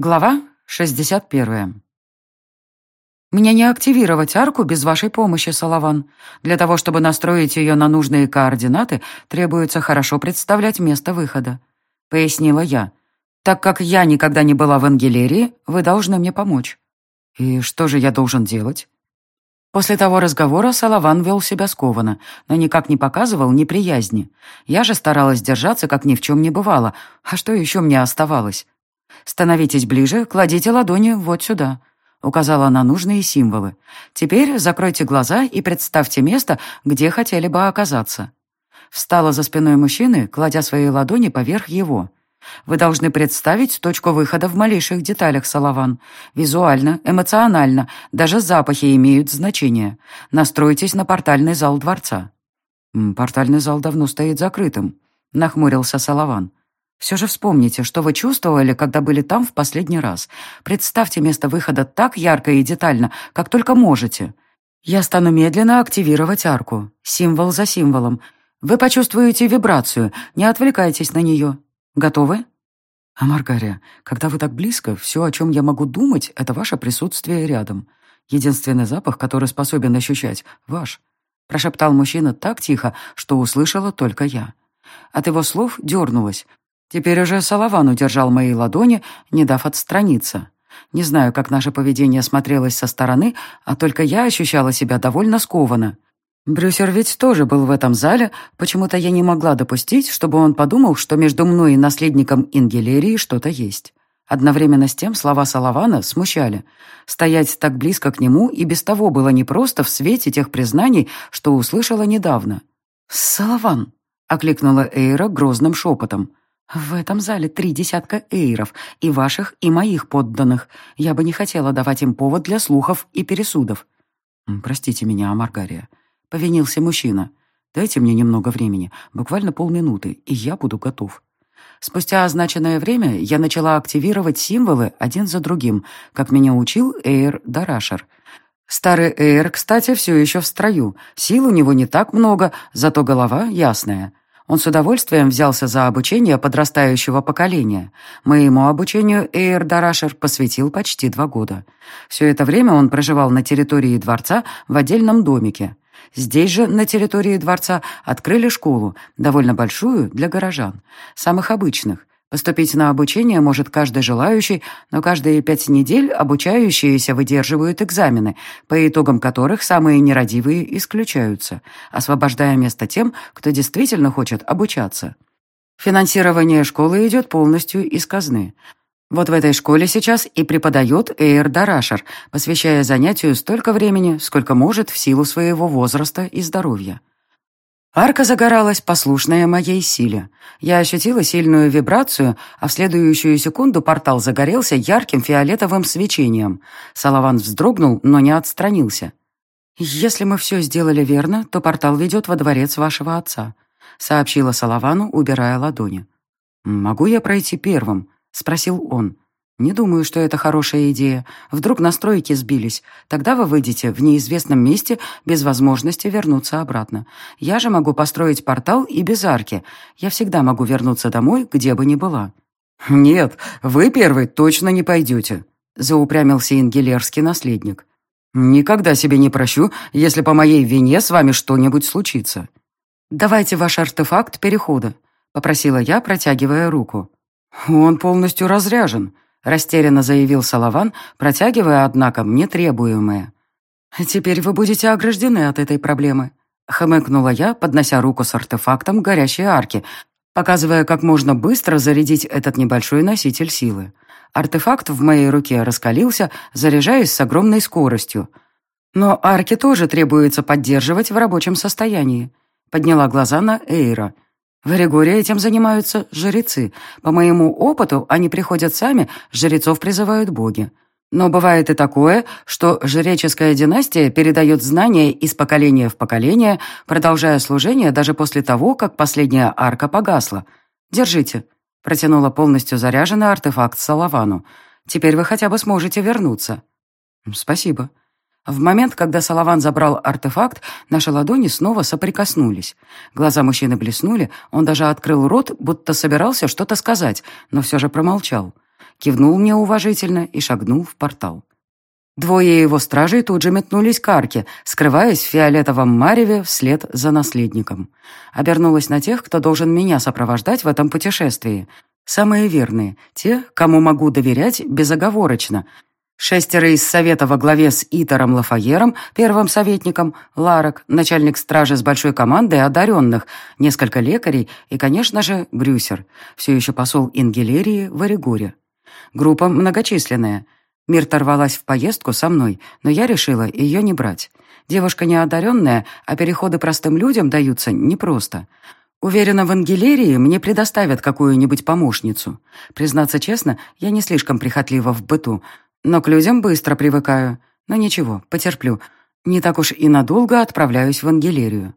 Глава 61. Мне не активировать арку без вашей помощи, Салаван. Для того, чтобы настроить ее на нужные координаты, требуется хорошо представлять место выхода. Пояснила я. Так как я никогда не была в Ангелерии, вы должны мне помочь. И что же я должен делать? После того разговора Салаван вел себя скованно, но никак не показывал неприязни. Я же старалась держаться, как ни в чем не бывало. А что еще мне оставалось? «Становитесь ближе, кладите ладони вот сюда», — указала на нужные символы. «Теперь закройте глаза и представьте место, где хотели бы оказаться». Встала за спиной мужчины, кладя свои ладони поверх его. Вы должны представить точку выхода в малейших деталях, Салаван. Визуально, эмоционально, даже запахи имеют значение. Настройтесь на портальный зал дворца. «Портальный зал давно стоит закрытым», — нахмурился Салаван. Все же вспомните, что вы чувствовали, когда были там в последний раз. Представьте место выхода так ярко и детально, как только можете. Я стану медленно активировать арку, символ за символом. Вы почувствуете вибрацию, не отвлекайтесь на нее. Готовы? А Маргария, когда вы так близко, все, о чем я могу думать, это ваше присутствие рядом. Единственный запах, который способен ощущать, ваш. Прошептал мужчина так тихо, что услышала только я. От его слов дернулась, Теперь уже Салаван удержал мои ладони, не дав отстраниться. Не знаю, как наше поведение смотрелось со стороны, а только я ощущала себя довольно скованно. Брюсер ведь тоже был в этом зале, почему-то я не могла допустить, чтобы он подумал, что между мной и наследником Ингелерии что-то есть. Одновременно с тем слова Салавана смущали. Стоять так близко к нему и без того было непросто в свете тех признаний, что услышала недавно. «Салаван!» — окликнула Эйра грозным шепотом. «В этом зале три десятка эйров, и ваших, и моих подданных. Я бы не хотела давать им повод для слухов и пересудов». «Простите меня, Маргария», — повинился мужчина. «Дайте мне немного времени, буквально полминуты, и я буду готов». Спустя означенное время я начала активировать символы один за другим, как меня учил Эйр Дарашер. Старый Эйр, кстати, все еще в строю. Сил у него не так много, зато голова ясная. Он с удовольствием взялся за обучение подрастающего поколения. Моему обучению Эйр Дарашер посвятил почти два года. Все это время он проживал на территории дворца в отдельном домике. Здесь же, на территории дворца, открыли школу, довольно большую для горожан, самых обычных, Поступить на обучение может каждый желающий, но каждые пять недель обучающиеся выдерживают экзамены, по итогам которых самые нерадивые исключаются, освобождая место тем, кто действительно хочет обучаться. Финансирование школы идет полностью из казны. Вот в этой школе сейчас и преподает Эйр Дарашер, посвящая занятию столько времени, сколько может в силу своего возраста и здоровья. Арка загоралась, послушная моей силе. Я ощутила сильную вибрацию, а в следующую секунду портал загорелся ярким фиолетовым свечением. Салаван вздрогнул, но не отстранился. «Если мы все сделали верно, то портал ведет во дворец вашего отца», сообщила Салавану, убирая ладони. «Могу я пройти первым?» — спросил он. «Не думаю, что это хорошая идея. Вдруг настройки сбились. Тогда вы выйдете в неизвестном месте без возможности вернуться обратно. Я же могу построить портал и без арки. Я всегда могу вернуться домой, где бы ни была». «Нет, вы первый точно не пойдете», — заупрямился ингелерский наследник. «Никогда себе не прощу, если по моей вине с вами что-нибудь случится». «Давайте ваш артефакт перехода», — попросила я, протягивая руку. «Он полностью разряжен», растерянно заявил Салаван, протягивая, однако, мне требуемое. «Теперь вы будете ограждены от этой проблемы», — хмыкнула я, поднося руку с артефактом горящей арке, показывая, как можно быстро зарядить этот небольшой носитель силы. Артефакт в моей руке раскалился, заряжаясь с огромной скоростью. Но арке тоже требуется поддерживать в рабочем состоянии. Подняла глаза на Эйра — в Эригоре этим занимаются жрецы. По моему опыту, они приходят сами, жрецов призывают боги. Но бывает и такое, что жреческая династия передает знания из поколения в поколение, продолжая служение даже после того, как последняя арка погасла. Держите. Протянула полностью заряженный артефакт Салавану. Теперь вы хотя бы сможете вернуться. Спасибо. В момент, когда Салаван забрал артефакт, наши ладони снова соприкоснулись. Глаза мужчины блеснули, он даже открыл рот, будто собирался что-то сказать, но все же промолчал. кивнул мне уважительно и шагнул в портал. Двое его стражей тут же метнулись к арке, скрываясь в фиолетовом мареве вслед за наследником. Обернулась на тех, кто должен меня сопровождать в этом путешествии. Самые верные, те, кому могу доверять безоговорочно. Шестеро из совета во главе с Итором Лафаером, первым советником, Ларок, начальник стражи с большой командой одаренных, несколько лекарей и, конечно же, Брюсер, все еще посол Ингелерии в Оригуре. Группа многочисленная — Мирта рвалась в поездку со мной, но я решила ее не брать. Девушка неодаренная, а переходы простым людям даются непросто. Уверена, в Ангелерии мне предоставят какую-нибудь помощницу. Признаться честно, я не слишком прихотлива в быту, но к людям быстро привыкаю. Но ничего, потерплю. Не так уж и надолго отправляюсь в Ангелерию.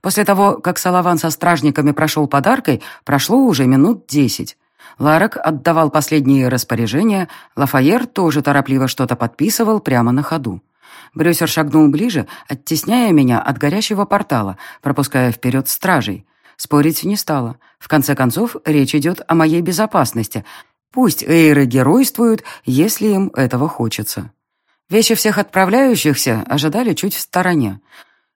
После того, как Салаван со стражниками прошел подаркой, прошло уже минут десять. Ларок отдавал последние распоряжения, Лафайер тоже торопливо что-то подписывал прямо на ходу. Брюсер шагнул ближе, оттесняя меня от горящего портала, пропуская вперед стражей. Спорить не стало. В конце концов, речь идет о моей безопасности. Пусть эйры геройствуют, если им этого хочется. Вещи всех отправляющихся ожидали чуть в стороне.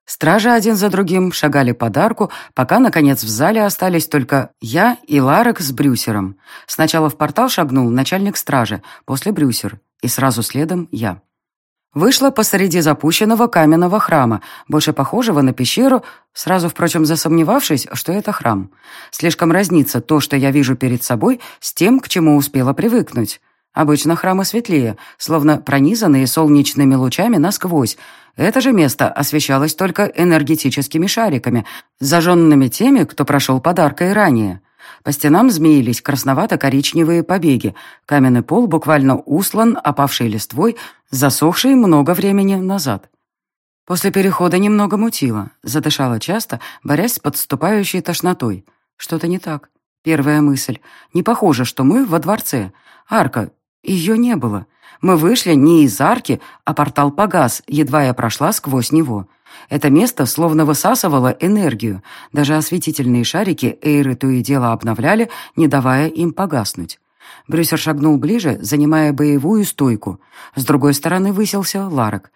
Стражи один за другим шагали подарку, пока, наконец, в зале остались только я и Ларек с Брюсером. Сначала в портал шагнул начальник стражи, после Брюсер, и сразу следом я. Вышла посреди запущенного каменного храма, больше похожего на пещеру, сразу, впрочем, засомневавшись, что это храм. Слишком разнится то, что я вижу перед собой, с тем, к чему успела привыкнуть. Обычно храмы светлее, словно пронизанные солнечными лучами насквозь, это же место освещалось только энергетическими шариками, зажженными теми, кто прошел подаркой ранее. По стенам змеились красновато-коричневые побеги, каменный пол буквально услан опавшей листвой, засохшей много времени назад. После перехода немного мутило, задышала часто, борясь с подступающей тошнотой. Что-то не так. Первая мысль. Не похоже, что мы во дворце. Арка. Ее не было. Мы вышли не из арки, а портал погас, едва я прошла сквозь него. Это место словно высасывало энергию. Даже осветительные шарики Эйры то и дело обновляли, не давая им погаснуть. Брюсер шагнул ближе, занимая боевую стойку. С другой стороны высился Ларок.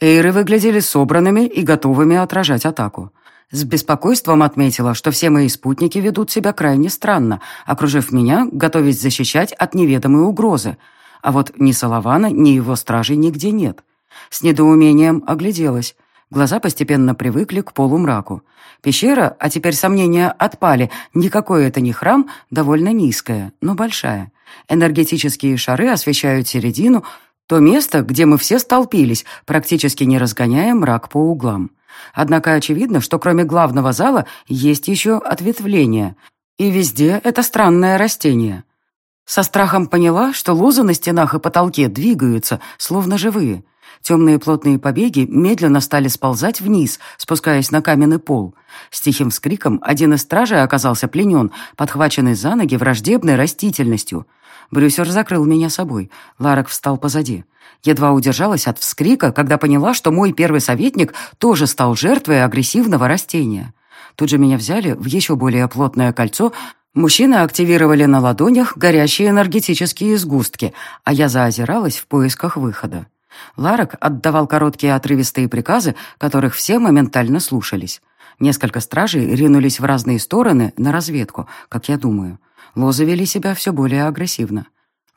Эйры выглядели собранными и готовыми отражать атаку. С беспокойством отметила, что все мои спутники ведут себя крайне странно, окружив меня, готовясь защищать от неведомой угрозы. А вот ни Салавана, ни его стражей нигде нет. С недоумением огляделась. Глаза постепенно привыкли к полумраку. Пещера, а теперь сомнения отпали, никакой это не храм, довольно низкая, но большая. Энергетические шары освещают середину, то место, где мы все столпились, практически не разгоняя мрак по углам. Однако очевидно, что кроме главного зала есть еще ответвление. И везде это странное растение. Со страхом поняла, что лозы на стенах и потолке двигаются, словно живые. Темные плотные побеги медленно стали сползать вниз, спускаясь на каменный пол. С тихим вскриком один из стражей оказался пленен, подхваченный за ноги враждебной растительностью. Брюсер закрыл меня собой. Ларок встал позади. Едва удержалась от вскрика, когда поняла, что мой первый советник тоже стал жертвой агрессивного растения. Тут же меня взяли в еще более плотное кольцо, Мужчины активировали на ладонях горящие энергетические сгустки, а я заозиралась в поисках выхода. Ларок отдавал короткие отрывистые приказы, которых все моментально слушались. Несколько стражей ринулись в разные стороны на разведку, как я думаю. Лозы вели себя все более агрессивно.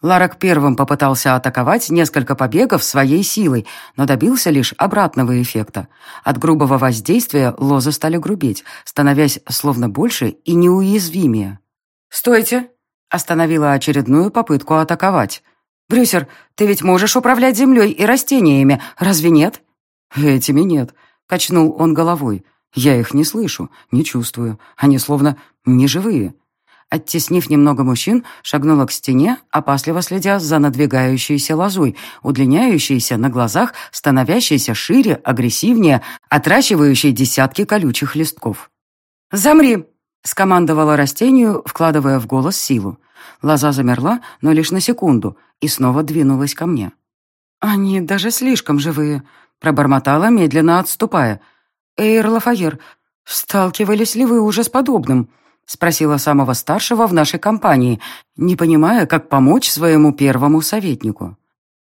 Ларок первым попытался атаковать несколько побегов своей силой, но добился лишь обратного эффекта. От грубого воздействия лозы стали грубеть, становясь словно больше и неуязвимее. «Стойте!» — остановила очередную попытку атаковать. «Брюсер, ты ведь можешь управлять землей и растениями, разве нет?» «Этими нет», — качнул он головой. «Я их не слышу, не чувствую. Они словно неживые». Оттеснив немного мужчин, шагнула к стене, опасливо следя за надвигающейся лозой, удлиняющейся на глазах, становящейся шире, агрессивнее, отращивающей десятки колючих листков. «Замри!» Скомандовала растению, вкладывая в голос силу. Лоза замерла, но лишь на секунду, и снова двинулась ко мне. «Они даже слишком живые», — пробормотала, медленно отступая. «Эйр Лафайер, сталкивались ли вы уже с подобным? Спросила самого старшего в нашей компании, не понимая, как помочь своему первому советнику.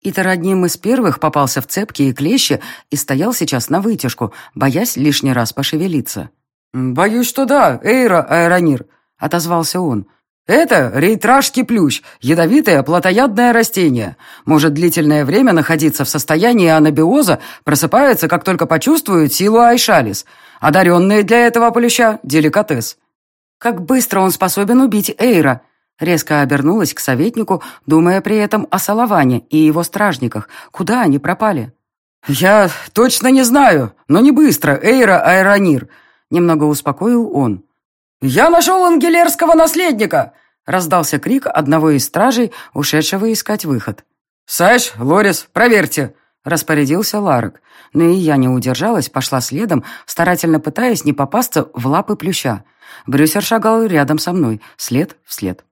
Итер одним из первых попался в цепки и клещи и стоял сейчас на вытяжку, боясь лишний раз пошевелиться. «Боюсь, что да, Эйра Аэронир», — отозвался он. «Это рейтражский плющ, ядовитое плотоядное растение. Может длительное время находиться в состоянии анабиоза, просыпается, как только почувствует силу Айшалис. Одаренные для этого плюща — деликатес». «Как быстро он способен убить Эйра!» Резко обернулась к советнику, думая при этом о Салаване и его стражниках. Куда они пропали? «Я точно не знаю, но не быстро, Эйра Айронир», — немного успокоил он. «Я нашел ангелерского наследника!» — раздался крик одного из стражей, ушедшего искать выход. «Саш, Лорис, проверьте!» — распорядился Ларок. Но и я не удержалась, пошла следом, старательно пытаясь не попасться в лапы плюща. Брюсер шагал рядом со мной, след в след.